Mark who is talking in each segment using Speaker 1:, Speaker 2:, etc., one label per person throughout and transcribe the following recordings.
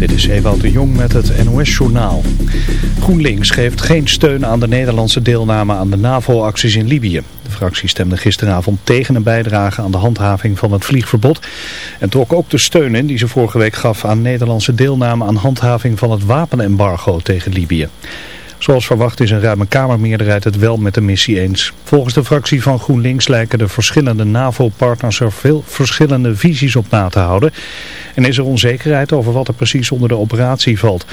Speaker 1: Dit is Ewout de Jong met het NOS-journaal. GroenLinks geeft geen steun aan de Nederlandse deelname aan de NAVO-acties in Libië. De fractie stemde gisteravond tegen een bijdrage aan de handhaving van het vliegverbod. En trok ook de steun in die ze vorige week gaf aan Nederlandse deelname aan handhaving van het wapenembargo tegen Libië. Zoals verwacht is een ruime Kamermeerderheid het wel met de missie eens. Volgens de fractie van GroenLinks lijken de verschillende NAVO-partners er veel verschillende visies op na te houden. En is er onzekerheid over wat er precies onder de operatie valt.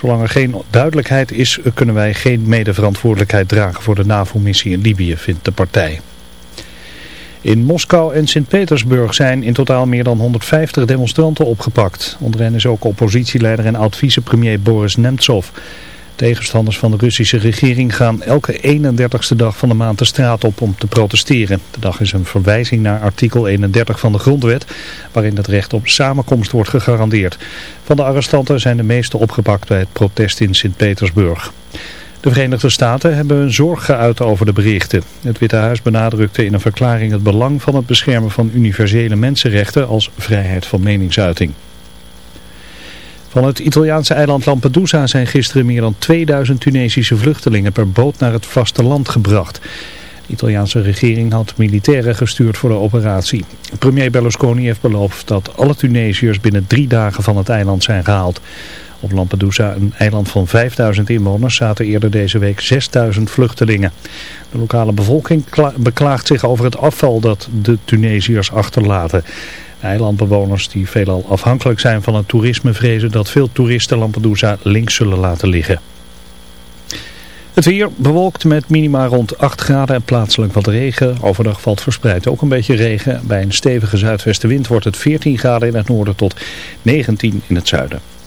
Speaker 1: Zolang er geen duidelijkheid is, kunnen wij geen medeverantwoordelijkheid dragen voor de NAVO-missie in Libië, vindt de partij. In Moskou en Sint-Petersburg zijn in totaal meer dan 150 demonstranten opgepakt. Onder hen is ook oppositieleider en oud-vicepremier Boris Nemtsov. Tegenstanders van de Russische regering gaan elke 31ste dag van de maand de straat op om te protesteren. De dag is een verwijzing naar artikel 31 van de grondwet, waarin het recht op samenkomst wordt gegarandeerd. Van de arrestanten zijn de meeste opgepakt bij het protest in Sint-Petersburg. De Verenigde Staten hebben hun zorg geuit over de berichten. Het Witte Huis benadrukte in een verklaring het belang van het beschermen van universele mensenrechten als vrijheid van meningsuiting. Van het Italiaanse eiland Lampedusa zijn gisteren meer dan 2000 Tunesische vluchtelingen per boot naar het vasteland gebracht. De Italiaanse regering had militairen gestuurd voor de operatie. Premier Berlusconi heeft beloofd dat alle Tunesiërs binnen drie dagen van het eiland zijn gehaald. Op Lampedusa, een eiland van 5000 inwoners, zaten eerder deze week 6000 vluchtelingen. De lokale bevolking beklaagt zich over het afval dat de Tunesiërs achterlaten. Eilandbewoners die veelal afhankelijk zijn van het toerisme vrezen dat veel toeristen Lampedusa links zullen laten liggen. Het weer bewolkt met minima rond 8 graden en plaatselijk wat regen. Overdag valt verspreid ook een beetje regen. Bij een stevige zuidwestenwind wordt het 14 graden in het noorden tot 19 in het zuiden.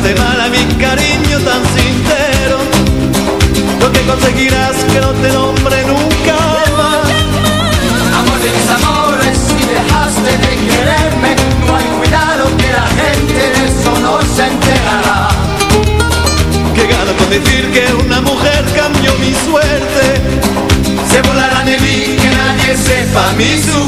Speaker 2: Mal a mi cariño tan sincero, lo que conseguirás que no te nombre nunca más.
Speaker 3: Amor de mis amores, si dejaste de quererme, no hay cuidado que la gente de eso no se enterará.
Speaker 2: Que gano con decir que una mujer cambió mi suerte. Se volará de mí que nadie sepa mi sufrir.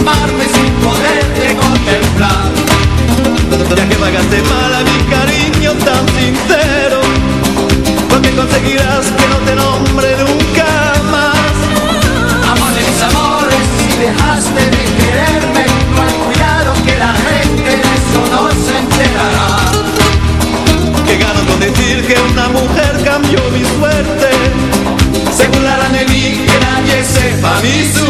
Speaker 3: conformarme sin poderte contemplar.
Speaker 2: Ya que pagaste mal a mi cariño tan sincero, porque conseguirás que no te nombre nunca más.
Speaker 3: Amor de mis amores, si dejaste de quererme, no hay cuidado que la gente de eso no se enterará.
Speaker 2: Que gano con decir que una mujer cambió mi suerte. Se burlarán de mí, que nadie sepa mi sufrir.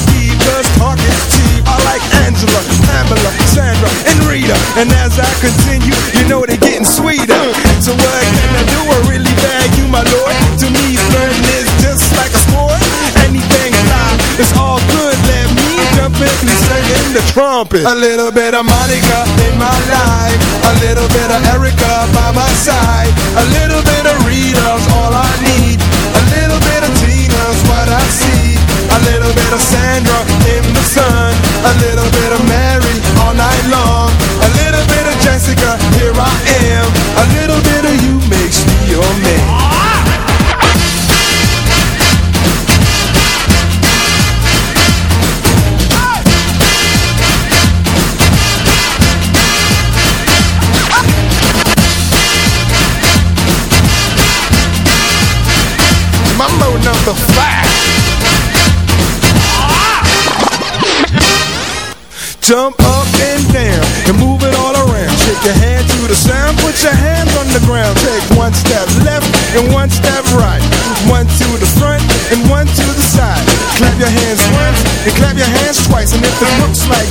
Speaker 4: I continue, you know they're getting sweeter. So what can I do? I really bag you, my lord. To me, flirting is just like a sport. Anything fly, it's all good. Let me jump in, please sing in the trumpet. A little bit of Monica in my life. A little bit of Erica by my side. A little bit of Rita's all I need. A little bit of Tina's what I see. A little bit of Sandra in the sun. A little bit of Mary Jessica, here I am. Your hands on the ground. Take one step left and one step right. One to the front and one to the side. Clap your hands once and clap your hands twice. And if it looks like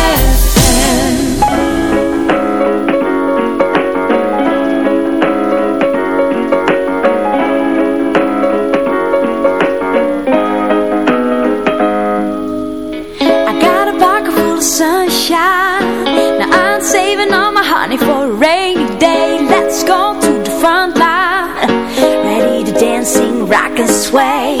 Speaker 5: can sway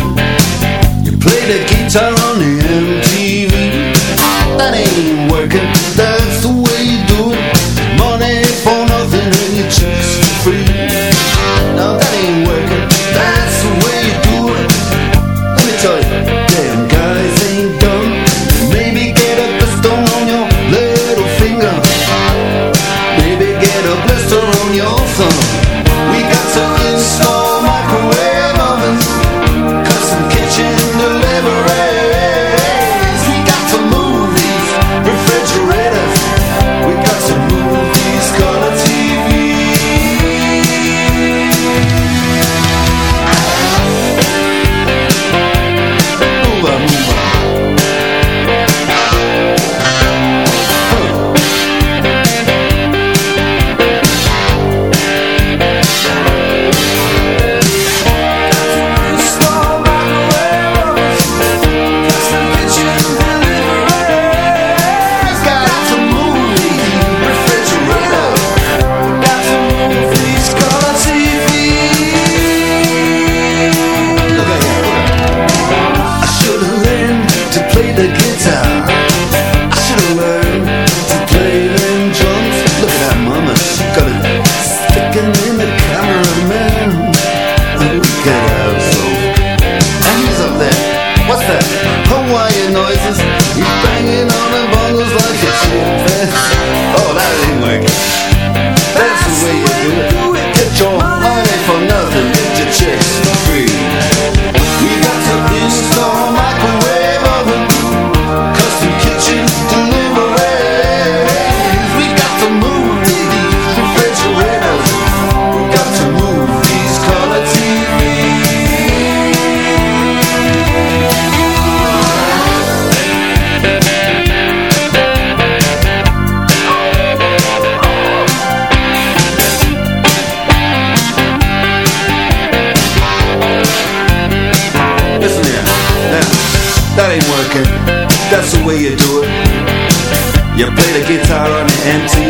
Speaker 2: You.
Speaker 4: Play the
Speaker 6: guitar on the MTV.
Speaker 7: empty.